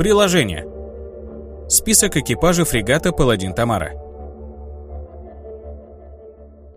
Приложение. Список экипажа фрегата «Паладин Тамара».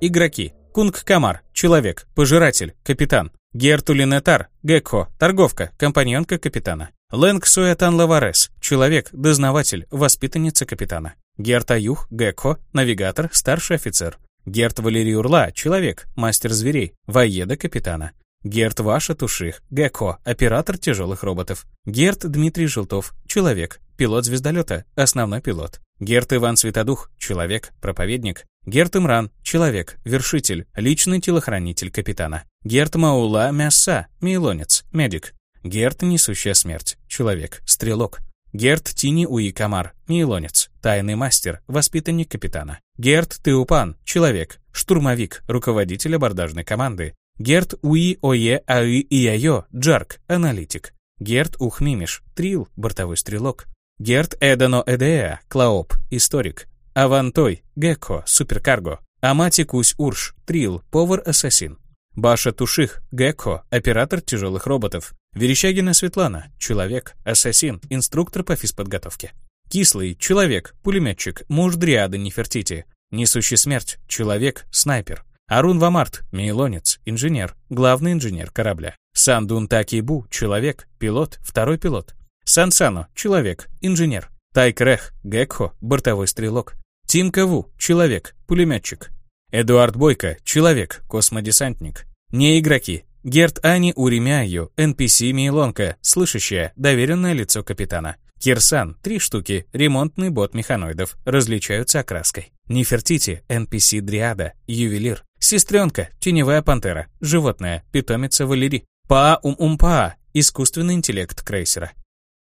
Игроки. Кунг Камар, человек, пожиратель, капитан. Гертулинетар, Гекхо, торговка, компаньонка капитана. Лэнг Суэтан Лаварес, человек, дознаватель, воспитанница капитана. Герт Аюх, Гекхо, навигатор, старший офицер. Герт Валерий Урла, человек, мастер зверей, воеда капитана. Герт Ваша Туших, Гекхо, оператор тяжелых роботов. Герт Дмитрий Желтов, человек, пилот звездолета, основной пилот. Герт Иван Светодух, человек, проповедник. Герт Имран, человек, вершитель, личный телохранитель капитана. Герт Маула Мяса, мейлонец, медик. Герт Несущая смерть, человек, стрелок. Герт Тини Уи Камар, мейлонец, тайный мастер, воспитанник капитана. Герт Теупан, человек, штурмовик, руководитель абордажной команды. Герт Уи Ое Аи Ияйо, Джарк, аналитик. Герт Ухмимиш, Трил, бортовой стрелок. Герт Эдано Эдеа, Клаоп, историк. Авантой, Гекко, суперкарго. Амати Кусь Урш, Трил, повар-ассасин. Баша Туших, Гекко, оператор тяжелых роботов. Верещагина Светлана, человек, ассасин, инструктор по физподготовке. Кислый, человек, пулеметчик, муж Дриады Нефертити. Несущий смерть, человек, снайпер. Арун Вамарт, мейлонец, инженер, главный инженер корабля. Сандун Такибу, человек, пилот, второй пилот. Сансано, человек, инженер. Тайкрех, Гекхо, бортовой стрелок. Тим Каву, человек, пулеметчик. Эдуард Бойко, человек, космодесантник. Не игроки. Герт Ани Уремяю, NPC Мейлонка, слышащая, доверенное лицо капитана. Кирсан, три штуки, ремонтный бот механоидов, различаются окраской. Нефертити, NPC Дриада, ювелир. Сестренка, теневая пантера, животное, питомица Валери. Паа-ум-ум-паа, искусственный интеллект крейсера.